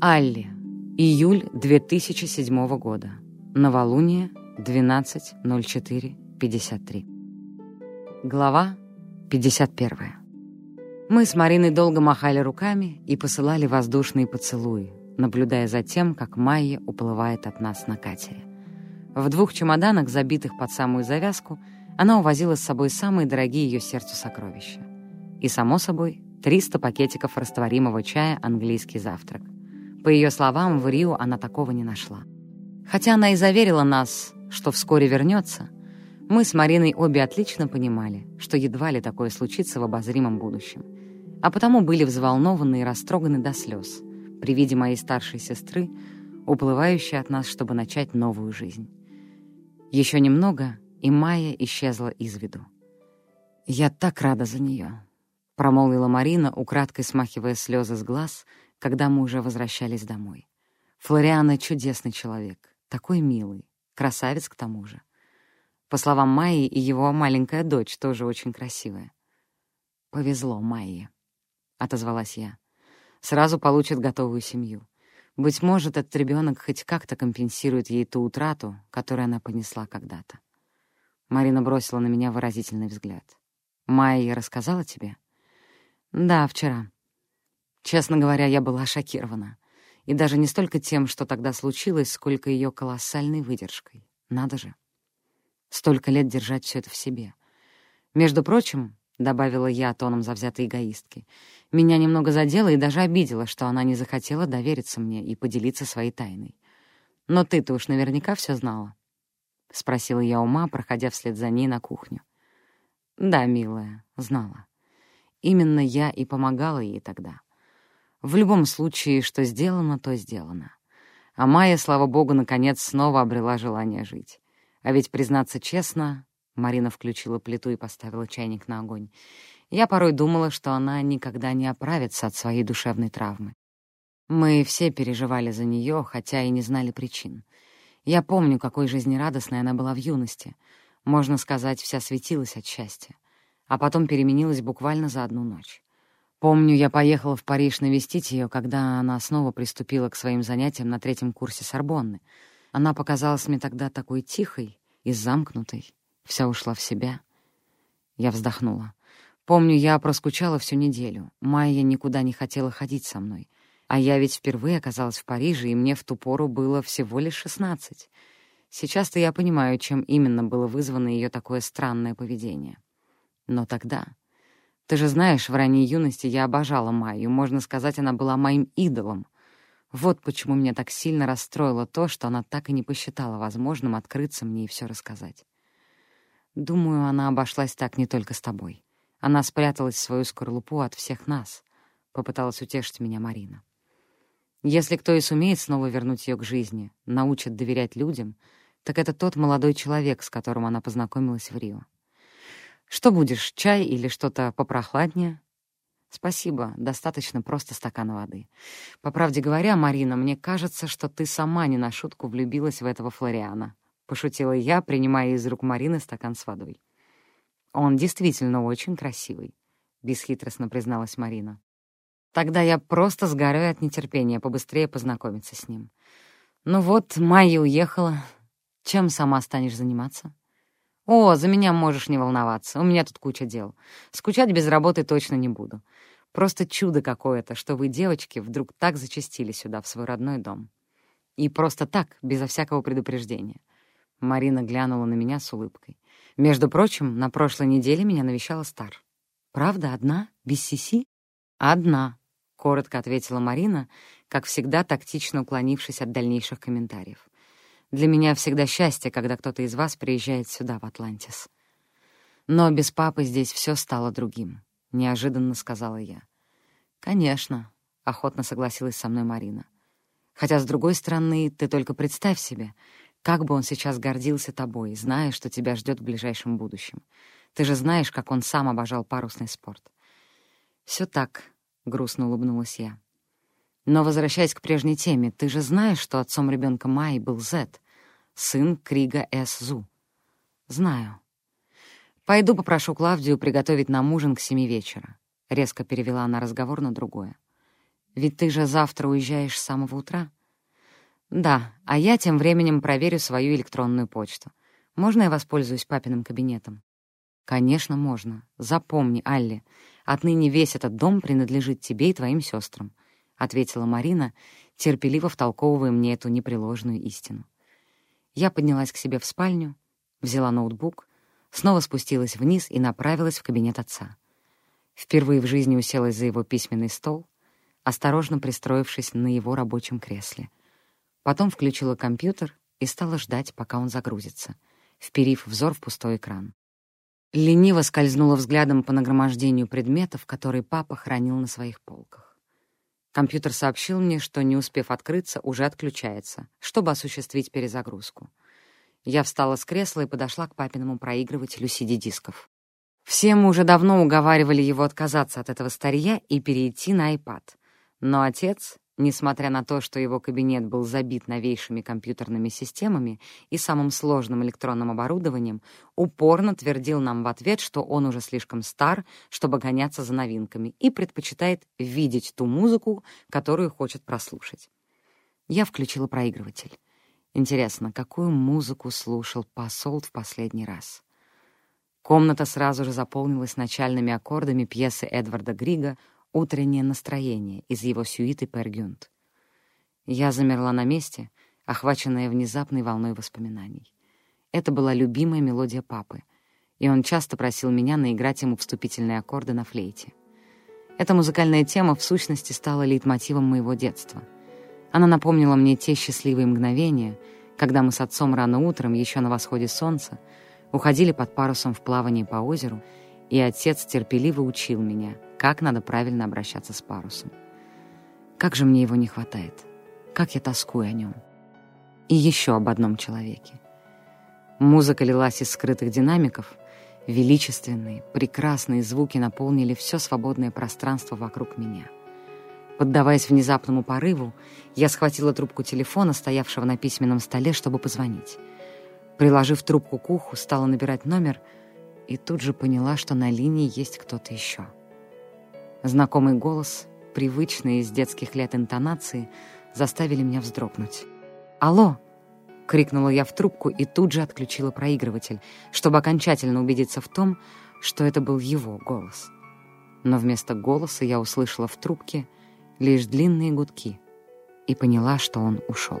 Алли. Июль 2007 года. Новолуние 12.04.53. Глава 51. Мы с Мариной долго махали руками и посылали воздушные поцелуи, наблюдая за тем, как Майя уплывает от нас на катере. В двух чемоданах, забитых под самую завязку, она увозила с собой самые дорогие ее сердцу сокровища. И, само собой, 300 пакетиков растворимого чая «Английский завтрак». По ее словам, в Рио она такого не нашла. Хотя она и заверила нас, что вскоре вернется, мы с Мариной обе отлично понимали, что едва ли такое случится в обозримом будущем, а потому были взволнованы и растроганы до слез при виде моей старшей сестры, уплывающей от нас, чтобы начать новую жизнь. Еще немного, и Майя исчезла из виду. «Я так рада за нее», — промолвила Марина, украдкой смахивая слезы с глаз, когда мы уже возвращались домой. «Флориана — чудесный человек, такой милый, красавец к тому же. По словам Майи, и его маленькая дочь тоже очень красивая. «Повезло Майе», — отозвалась я. «Сразу получит готовую семью. Быть может, этот ребенок хоть как-то компенсирует ей ту утрату, которую она понесла когда-то». Марина бросила на меня выразительный взгляд. «Майя рассказала тебе?» «Да, вчера. Честно говоря, я была шокирована. И даже не столько тем, что тогда случилось, сколько ее колоссальной выдержкой. Надо же. Столько лет держать все это в себе. Между прочим, — добавила я тоном завзятой эгоистки, — меня немного задело и даже обидело, что она не захотела довериться мне и поделиться своей тайной. Но ты-то уж наверняка все знала. — спросила я ума, проходя вслед за ней на кухню. «Да, милая, знала. Именно я и помогала ей тогда. В любом случае, что сделано, то сделано. А Майя, слава богу, наконец снова обрела желание жить. А ведь, признаться честно, Марина включила плиту и поставила чайник на огонь, я порой думала, что она никогда не оправится от своей душевной травмы. Мы все переживали за нее, хотя и не знали причин. Я помню, какой жизнерадостной она была в юности. Можно сказать, вся светилась от счастья. А потом переменилась буквально за одну ночь. Помню, я поехала в Париж навестить ее, когда она снова приступила к своим занятиям на третьем курсе Сорбонны. Она показалась мне тогда такой тихой и замкнутой, вся ушла в себя. Я вздохнула. Помню, я проскучала всю неделю. Майя никуда не хотела ходить со мной. А я ведь впервые оказалась в Париже, и мне в ту пору было всего лишь шестнадцать. Сейчас-то я понимаю, чем именно было вызвано ее такое странное поведение. Но тогда... Ты же знаешь, в ранней юности я обожала Майю. Можно сказать, она была моим идолом. Вот почему меня так сильно расстроило то, что она так и не посчитала возможным открыться мне и все рассказать. Думаю, она обошлась так не только с тобой. Она спряталась в свою скорлупу от всех нас, — попыталась утешить меня Марина. Если кто и сумеет снова вернуть ее к жизни, научит доверять людям, так это тот молодой человек, с которым она познакомилась в Рио. Что будешь, чай или что-то попрохладнее? Спасибо, достаточно просто стакана воды. По правде говоря, Марина, мне кажется, что ты сама не на шутку влюбилась в этого Флориана. Пошутила я, принимая из рук Марины стакан с водой. Он действительно очень красивый, — бесхитростно призналась Марина. Тогда я просто сгораю от нетерпения побыстрее познакомиться с ним. Ну вот, Майя уехала. Чем сама станешь заниматься? О, за меня можешь не волноваться, у меня тут куча дел. Скучать без работы точно не буду. Просто чудо какое-то, что вы, девочки, вдруг так зачастили сюда, в свой родной дом. И просто так, безо всякого предупреждения. Марина глянула на меня с улыбкой. Между прочим, на прошлой неделе меня навещала Стар. «Правда, одна? Без Сиси?» «Одна», — коротко ответила Марина, как всегда тактично уклонившись от дальнейших комментариев. «Для меня всегда счастье, когда кто-то из вас приезжает сюда, в Атлантис. Но без папы здесь все стало другим», — неожиданно сказала я. «Конечно», — охотно согласилась со мной Марина. «Хотя, с другой стороны, ты только представь себе, как бы он сейчас гордился тобой, зная, что тебя ждет в ближайшем будущем. Ты же знаешь, как он сам обожал парусный спорт. Все так, — грустно улыбнулась я. Но, возвращаясь к прежней теме, ты же знаешь, что отцом ребенка Майи был Зет, сын Крига С. Зу. Знаю. Пойду попрошу Клавдию приготовить нам ужин к семи вечера. Резко перевела она разговор на другое. Ведь ты же завтра уезжаешь с самого утра. Да, а я тем временем проверю свою электронную почту. Можно я воспользуюсь папиным кабинетом? Конечно, можно. Запомни, Алли, отныне весь этот дом принадлежит тебе и твоим сестрам, ответила Марина, терпеливо втолковывая мне эту непреложную истину. Я поднялась к себе в спальню, взяла ноутбук, снова спустилась вниз и направилась в кабинет отца. Впервые в жизни уселась за его письменный стол, осторожно пристроившись на его рабочем кресле. Потом включила компьютер и стала ждать, пока он загрузится, вперив взор в пустой экран. Лениво скользнула взглядом по нагромождению предметов, которые папа хранил на своих полках. Компьютер сообщил мне, что, не успев открыться, уже отключается, чтобы осуществить перезагрузку. Я встала с кресла и подошла к папиному проигрывателю CD-дисков. Все мы уже давно уговаривали его отказаться от этого старья и перейти на iPad. Но отец, несмотря на то, что его кабинет был забит новейшими компьютерными системами и самым сложным электронным оборудованием, упорно твердил нам в ответ, что он уже слишком стар, чтобы гоняться за новинками, и предпочитает видеть ту музыку, которую хочет прослушать. Я включила проигрыватель. Интересно, какую музыку слушал посол в последний раз? Комната сразу же заполнилась начальными аккордами пьесы Эдварда Грига «Утреннее настроение» из его сюиты «Пергюнт». Я замерла на месте, охваченная внезапной волной воспоминаний. Это была любимая мелодия папы, и он часто просил меня наиграть ему вступительные аккорды на флейте. Эта музыкальная тема в сущности стала лейтмотивом моего детства. Она напомнила мне те счастливые мгновения, когда мы с отцом рано утром, еще на восходе солнца, уходили под парусом в плавание по озеру, и отец терпеливо учил меня — как надо правильно обращаться с парусом. Как же мне его не хватает. Как я тоскую о нем. И еще об одном человеке. Музыка лилась из скрытых динамиков. Величественные, прекрасные звуки наполнили все свободное пространство вокруг меня. Поддаваясь внезапному порыву, я схватила трубку телефона, стоявшего на письменном столе, чтобы позвонить. Приложив трубку к уху, стала набирать номер и тут же поняла, что на линии есть кто-то еще. Знакомый голос, привычные из детских лет интонации, заставили меня вздрогнуть. «Алло!» — крикнула я в трубку и тут же отключила проигрыватель, чтобы окончательно убедиться в том, что это был его голос. Но вместо голоса я услышала в трубке лишь длинные гудки и поняла, что он ушел.